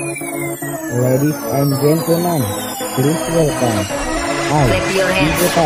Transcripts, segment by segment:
Ladies and gentlemen, please welcome. I, Clap your hands for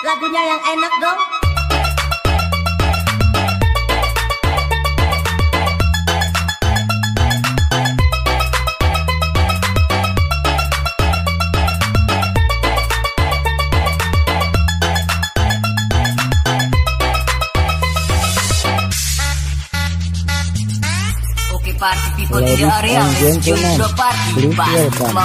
Lagunya yang enak dong. party people Ladies and gentlemen, please welcome